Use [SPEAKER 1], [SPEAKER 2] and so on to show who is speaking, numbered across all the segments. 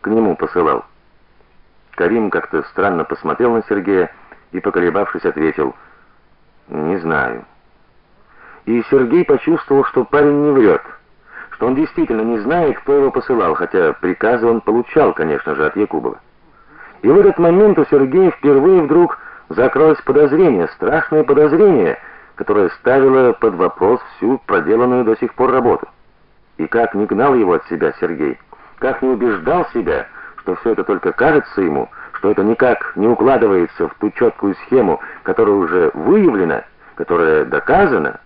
[SPEAKER 1] к нему посылал. Карим как-то странно посмотрел на Сергея и, поколебавшись, ответил: "Не знаю". И Сергей почувствовал, что парень не врет, что он действительно не знает, кто его посылал, хотя приказы он получал, конечно же, от Якубова. И в этот момент у Сергея впервые вдруг закрылось подозрение, страшное подозрение, которое ставило под вопрос всю проделанную до сих пор работу. И как не гнал его от себя Сергей, как не убеждал себя, что все это только кажется ему, что это никак не укладывается в ту четкую схему, которая уже выявлена, которая доказана,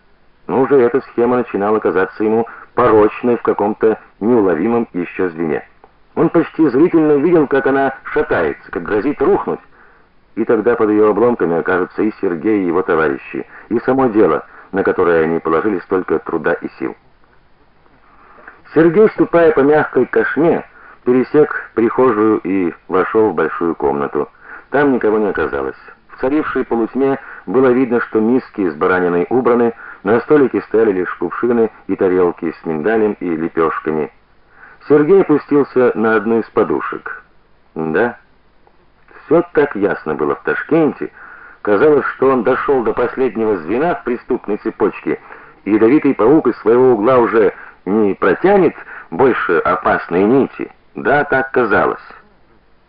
[SPEAKER 1] но уже эта схема начинала казаться ему порочной в каком-то неуловимом еще звене. Он почти зрительно видел, как она шатается, как грозит рухнуть. И тогда под ее обломками окажутся и Сергей, и его товарищи, и само дело, на которое они положили столько труда и сил. Сергей, ступая по мягкой кошме, пересек прихожую и вошел в большую комнату. Там никого не оказалось. В царившей полутьме было видно, что миски с бараниной убраны, на столике стояли лишь кувшины и тарелки с миндалем и лепешками. Сергей опустился на одну из подушек. Да. Все так ясно было в Ташкенте. Казалось, что он дошел до последнего звена в преступной цепочке, и ядовитый паук из своего угла уже протянет больше опасной нити. Да, так казалось.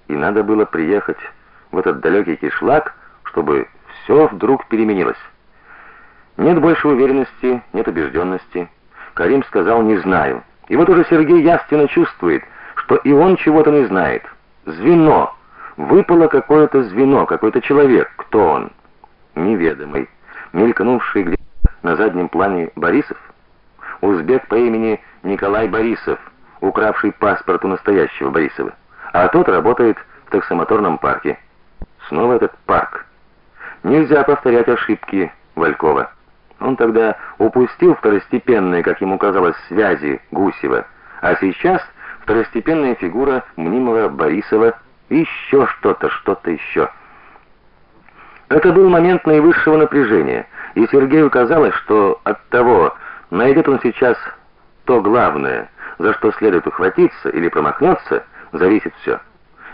[SPEAKER 1] И надо было приехать в этот далекий кишлак, чтобы все вдруг переменилось. Нет больше уверенности, нет убежденности. Карим сказал: "Не знаю". И вот уже Сергей явственно чувствует, что и он чего-то не знает. Звено. Выпало какое-то звено, какой-то человек. Кто он? Неведомый. Мелькнувший где на заднем плане Борисов. Узбек по имени Николай Борисов, укравший паспорт у настоящего Борисова. А тот работает в таксомоторном парке. Снова этот парк. Нельзя повторять ошибки Валькова. Он тогда упустил второстепенные, как ему казалось, связи Гусева, а сейчас второстепенная фигура мнимого Борисова еще что-то, что-то еще. Это был момент наивысшего напряжения, и Сергею казалось, что от того, найдет он сейчас то главное, за что следует ухватиться или промахнется, зависит все.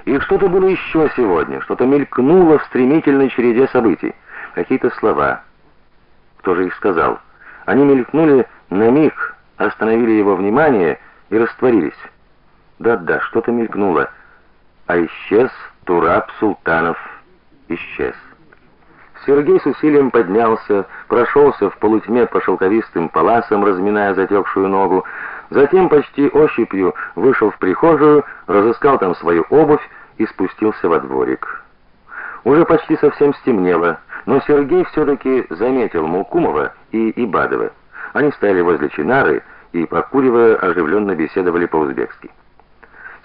[SPEAKER 1] И что-то было еще сегодня, что-то мелькнуло в стремительной череде событий, какие-то слова, кто же их сказал? Они мелькнули на миг, остановили его внимание и растворились. Да-да, что-то мелькнуло. А исчез Тураб Султанов. Исчез. Сергей с усилием поднялся, прошелся в полутьме по шелковистым паласам, разминая затекшую ногу, затем почти ощупью вышел в прихожую, разыскал там свою обувь и спустился во дворик. Уже почти совсем стемнело. Но Сергей все таки заметил Мукумова и Ибадова. Они стояли возле чинары и покуривая оживленно беседовали по-узбекски.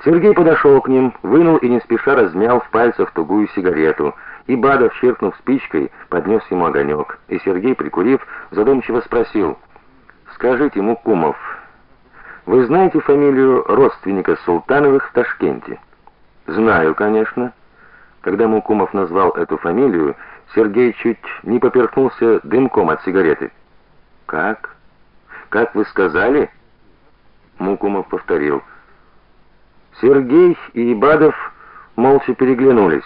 [SPEAKER 1] Сергей подошел к ним, вынул и не спеша размял в пальцах тугую сигарету. Ибадов, чиркнув спичкой, поднес ему огонек, и Сергей, прикурив, задумчиво спросил: "Скажите, Мукумов, вы знаете фамилию родственника Султановых в Ташкенте?" "Знаю, конечно." Когда Мукумов назвал эту фамилию, Сергей чуть не поперхнулся дымком от сигареты. Как? Как вы сказали? Мукумов повторил. Сергей и Ибадов молча переглянулись.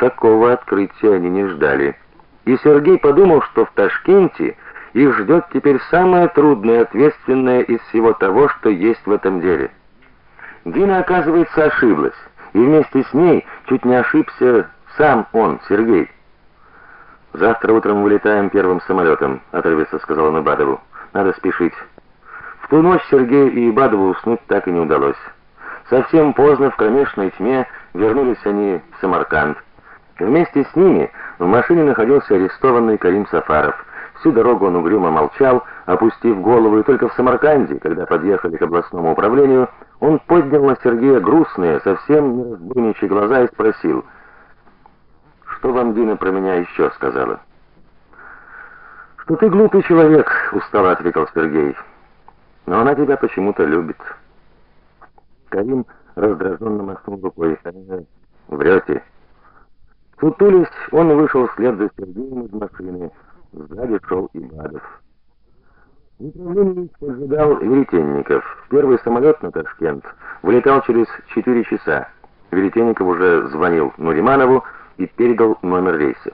[SPEAKER 1] Такого открытия они не ждали. И Сергей подумал, что в Ташкенте их ждет теперь самое трудное и ответственное из всего того, что есть в этом деле. Дина, оказывается, ошиблась, и вместе с ней чуть не ошибся сам он, Сергей. Завтра утром вылетаем первым самолетом», — отрывисто сказал он Ибадову. Надо спешить. В ту ночь Сергею и Ибадову уснуть так и не удалось. Совсем поздно в кромешной тьме вернулись они в Самарканд. Вместе с ними в машине находился арестованный Карим Сафаров. Всю дорогу он угрюмо молчал, опустив голову, и только в Самарканде, когда подъехали к областному управлению, он поднял на Сергея грустные, совсем не разбойничьи глаза и спросил: что вам Дина про меня еще сказала? Что ты глупый человек, устало ответил Сергей. Но она тебя почему-то любит. Карим раздраженно махнул рукой. Врете. Сутулись, он вышел вслед за Сергеем из машины. Сзади шел Ибадов. В управлении их поджидал Веретенников. Первый самолет на Ташкент вылетал через 4 часа. Веретенников уже звонил Нуриманову и передал номер рейса.